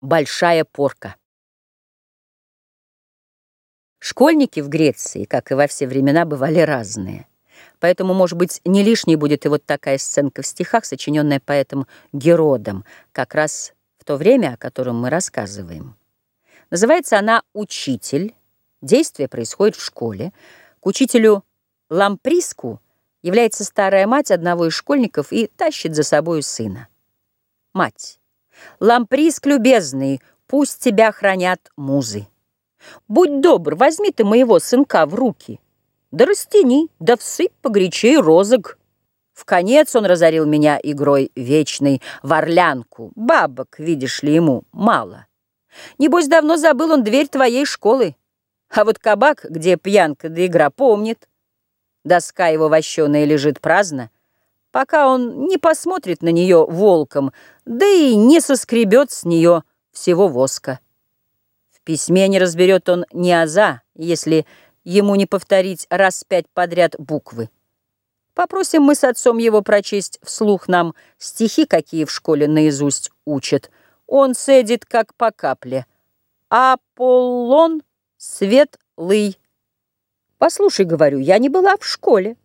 Большая порка. Школьники в Греции, как и во все времена, бывали разные. Поэтому, может быть, не лишней будет и вот такая сценка в стихах, сочиненная поэтом Геродом, как раз в то время, о котором мы рассказываем. Называется она «Учитель». Действие происходит в школе. К учителю Ламприску является старая мать одного из школьников и тащит за собою сына. Мать. Ламприск любезный, пусть тебя хранят музы. Будь добр, возьми ты моего сынка в руки. Да растяни, да всыпь погорячей розог. В конец он разорил меня игрой вечной в орлянку. Бабок, видишь ли, ему мало. Небось, давно забыл он дверь твоей школы. А вот кабак, где пьянка да игра, помнит. Доска его вощеная лежит праздно, пока он не посмотрит на нее волком, да и не соскребет с нее всего воска. В письме не разберет он ни аза, если ему не повторить раз пять подряд буквы. Попросим мы с отцом его прочесть вслух нам стихи, какие в школе наизусть учат. Он цедит, как по капле. Аполлон светлый. Послушай, говорю, я не была в школе.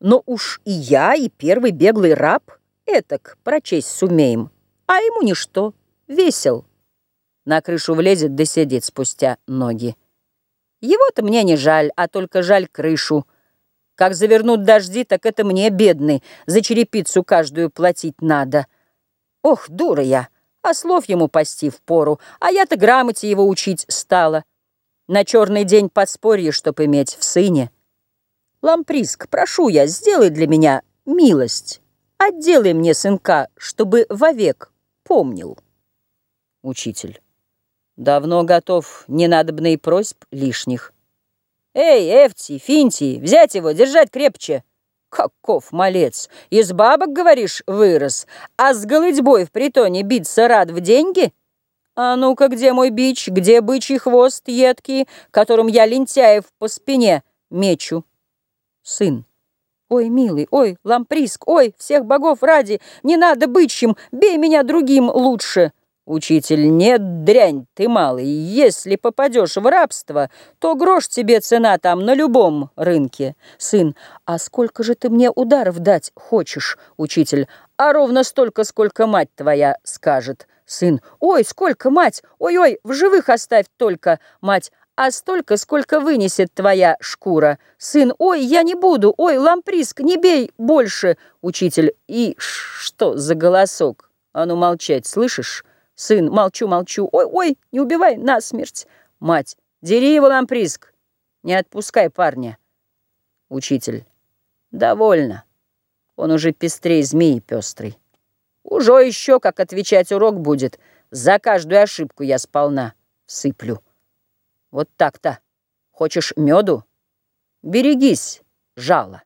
Но уж и я, и первый беглый раб этак прочесть сумеем. А ему ничто, весел. На крышу влезет да сидит спустя ноги. Его-то мне не жаль, а только жаль крышу. Как завернут дожди, так это мне, бедный, за черепицу каждую платить надо. Ох, дура я, а слов ему пасти пору, а я-то грамоте его учить стала. На черный день подспорье, чтоб иметь в сыне — Ламприск, прошу я, сделай для меня милость. Отделай мне сынка, чтобы вовек помнил. Учитель. Давно готов, не надобно просьб лишних. Эй, Эвти, Финти, взять его, держать крепче. Каков малец! Из бабок, говоришь, вырос, а с голыдьбой в притоне биться рад в деньги? А ну-ка, где мой бич, где бычий хвост едкий, которым я лентяев по спине мечу? Сын. Ой, милый, ой, ламприск, ой, всех богов ради, не надо бычьим, бей меня другим лучше. Учитель, нет, дрянь ты малый, если попадешь в рабство, то грош тебе цена там на любом рынке. Сын, а сколько же ты мне ударов дать хочешь, учитель? А ровно столько, сколько мать твоя скажет. Сын, ой, сколько мать, ой-ой, в живых оставь только, мать, а столько, сколько вынесет твоя шкура. Сын, ой, я не буду, ой, ламприск, не бей больше, учитель. И что за голосок? А ну молчать, слышишь? Сын, молчу, молчу, ой, ой, не убивай насмерть. Мать, дери его, ламприск, не отпускай парня. Учитель, довольно. Он уже пестрей змеи пестрый. Уже еще, как отвечать урок будет, за каждую ошибку я сполна сыплю. Вот так-то. Хочешь меду? Берегись, жало.